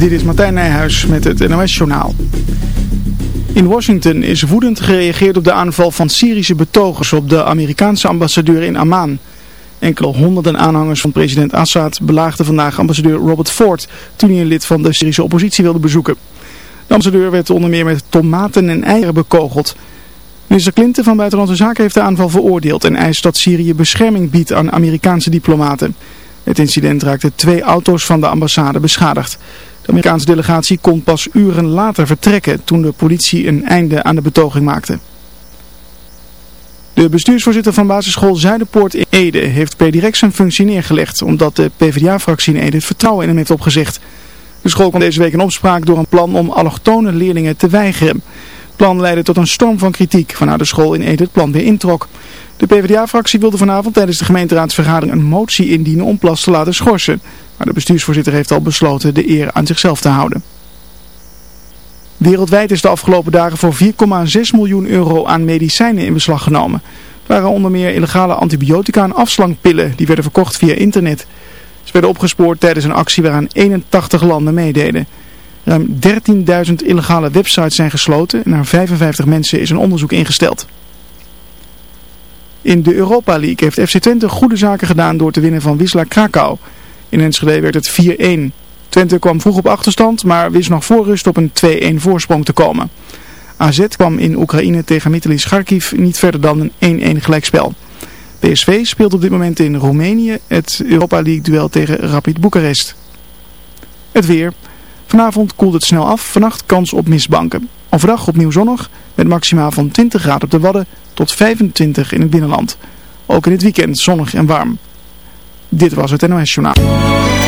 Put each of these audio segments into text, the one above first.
Dit is Martijn Nijhuis met het NOS-journaal. In Washington is woedend gereageerd op de aanval van Syrische betogers op de Amerikaanse ambassadeur in Amman. Enkele honderden aanhangers van president Assad belaagden vandaag ambassadeur Robert Ford toen hij een lid van de Syrische oppositie wilde bezoeken. De ambassadeur werd onder meer met tomaten en eieren bekogeld. Minister Clinton van Buitenlandse Zaken heeft de aanval veroordeeld en eist dat Syrië bescherming biedt aan Amerikaanse diplomaten. Het incident raakte twee auto's van de ambassade beschadigd. De Amerikaanse delegatie kon pas uren later vertrekken toen de politie een einde aan de betoging maakte. De bestuursvoorzitter van basisschool Zuiderpoort in Ede heeft per direct zijn functie neergelegd omdat de PvdA-fractie in Ede het vertrouwen in hem heeft opgezegd. De school kwam deze week in opspraak door een plan om allochtone leerlingen te weigeren. Het plan leidde tot een storm van kritiek, waarna de school in Ede het plan weer introk. De PvdA-fractie wilde vanavond tijdens de gemeenteraadsvergadering een motie indienen om Plas te laten schorsen. Maar de bestuursvoorzitter heeft al besloten de eer aan zichzelf te houden. Wereldwijd is de afgelopen dagen voor 4,6 miljoen euro aan medicijnen in beslag genomen. Het waren onder meer illegale antibiotica en afslankpillen die werden verkocht via internet. Ze werden opgespoord tijdens een actie waaraan 81 landen meededen. Ruim 13.000 illegale websites zijn gesloten en naar 55 mensen is een onderzoek ingesteld. In de Europa League heeft FC Twente goede zaken gedaan door te winnen van Wisla Krakau. In Enschede werd het 4-1. Twente kwam vroeg op achterstand, maar wist nog voor rust op een 2-1 voorsprong te komen. AZ kwam in Oekraïne tegen Mitalis Kharkiv niet verder dan een 1-1 gelijkspel. PSV speelt op dit moment in Roemenië het Europa League duel tegen Rapid Boekarest. Het weer. Vanavond koelt het snel af, vannacht kans op mistbanken. Overdag opnieuw zonnig, met maximaal van 20 graden op de Wadden tot 25 in het binnenland. Ook in het weekend zonnig en warm. Dit was het NOS Journaal.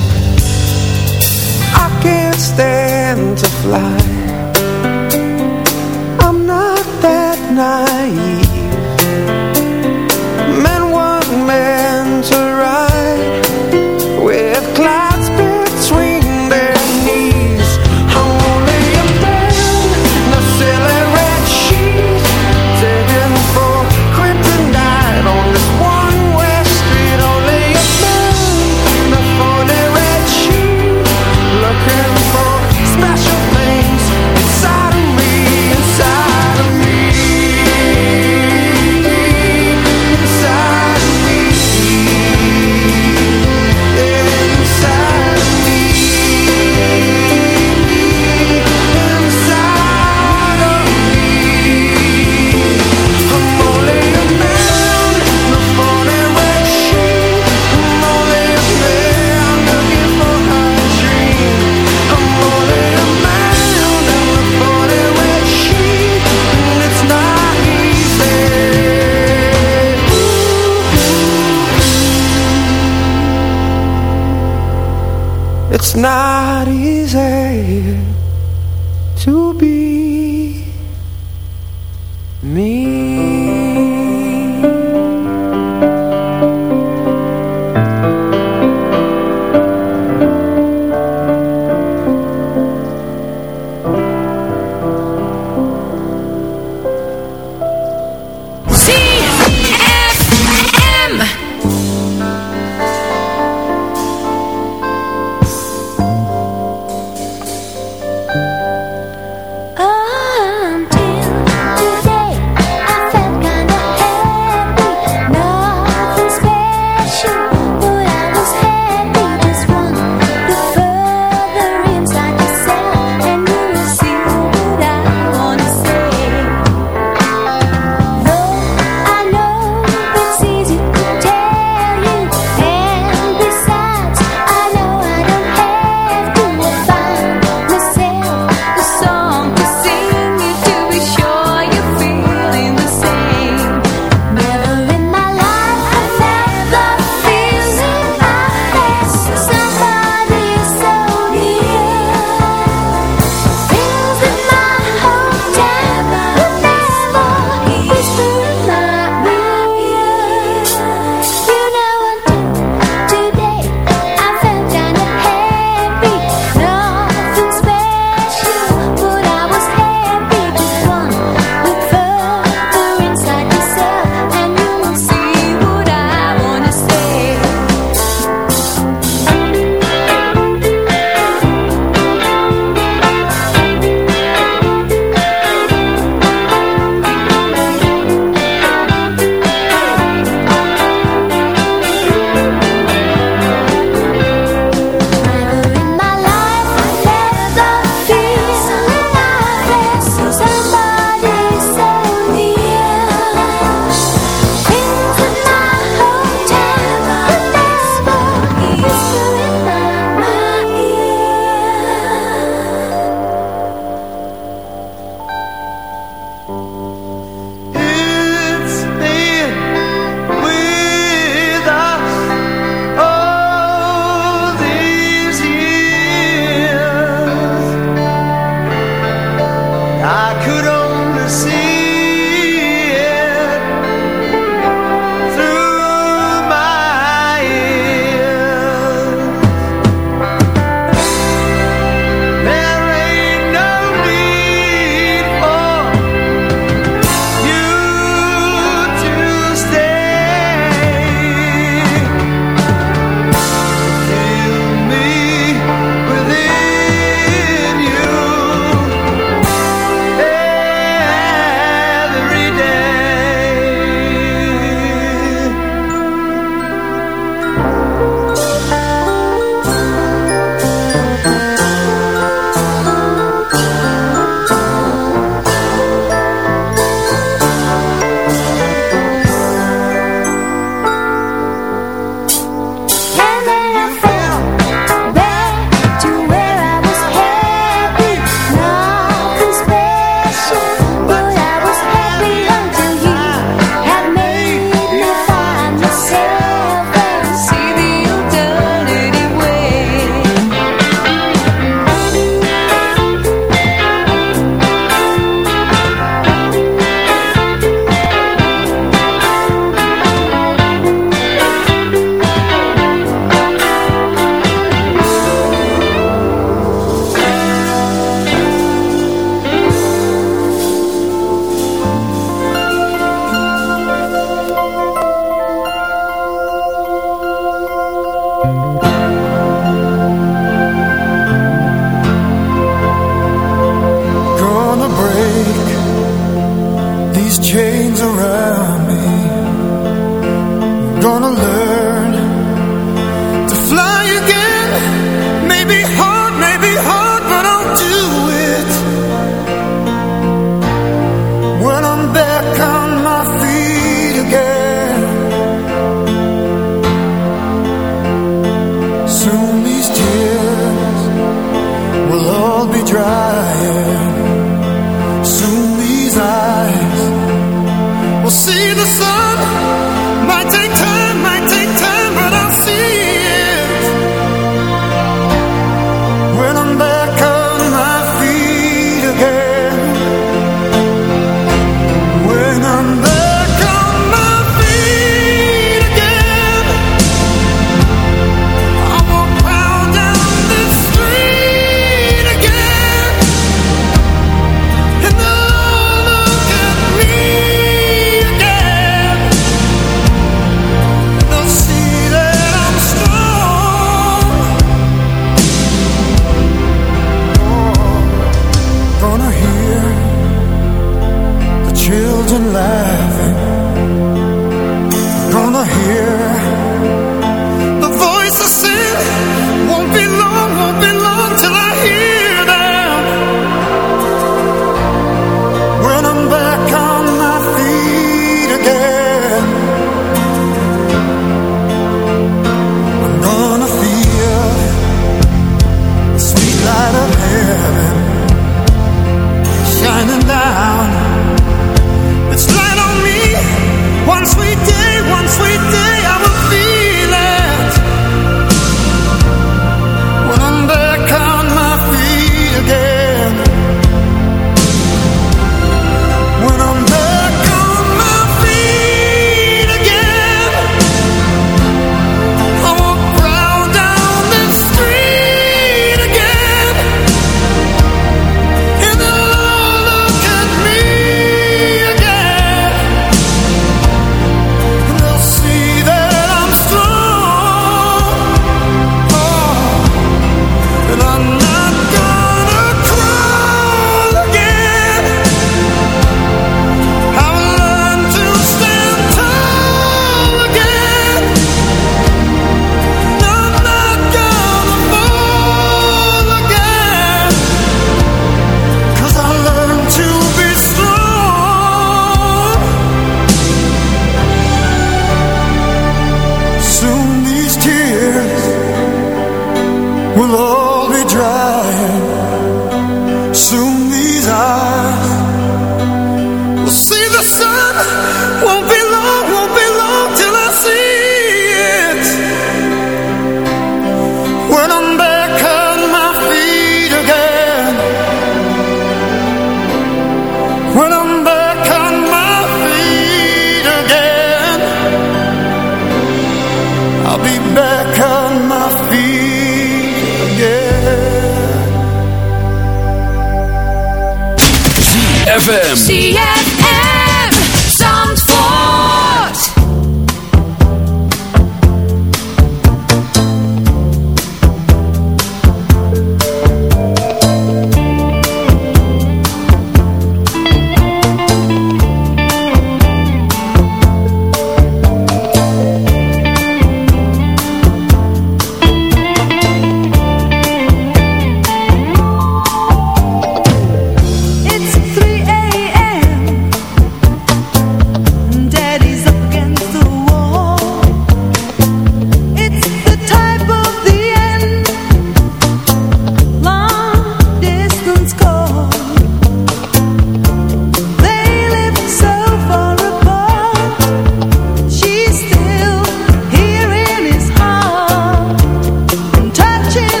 watching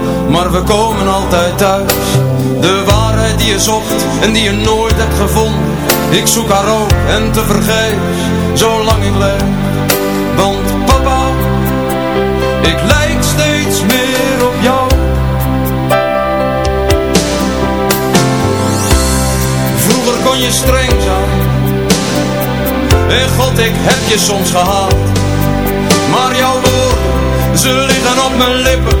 Maar we komen altijd thuis. De waarheid die je zocht En die je nooit hebt gevonden. Ik zoek haar ook en te vergeefs Zolang ik leef. Want papa Ik lijk steeds meer op jou. Kon je streng zijn. En God, ik heb je soms gehaald Maar jouw woorden, ze liggen op mijn lippen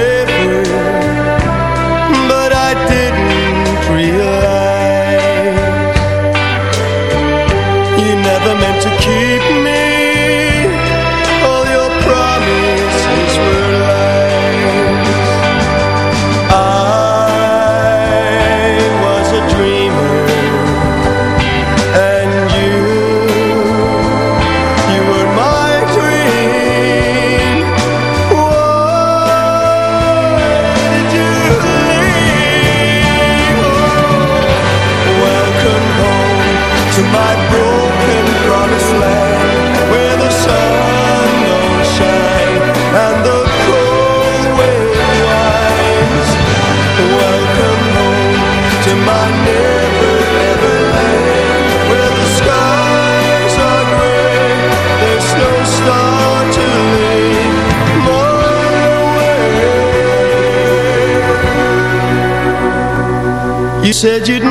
said you'd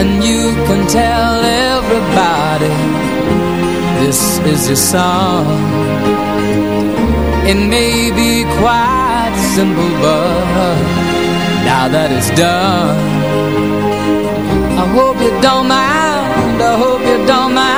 And you can tell everybody This is your song. It may be quite simple but Now that it's done I hope you don't mind I hope you don't mind.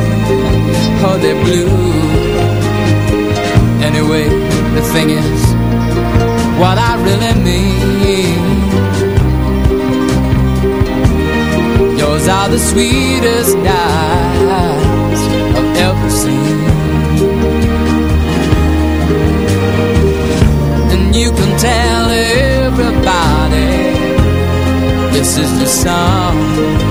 or they're blue. Anyway, the thing is, what I really mean. Yours are the sweetest eyes I've ever seen. And you can tell everybody this is the song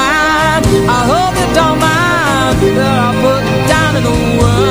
the world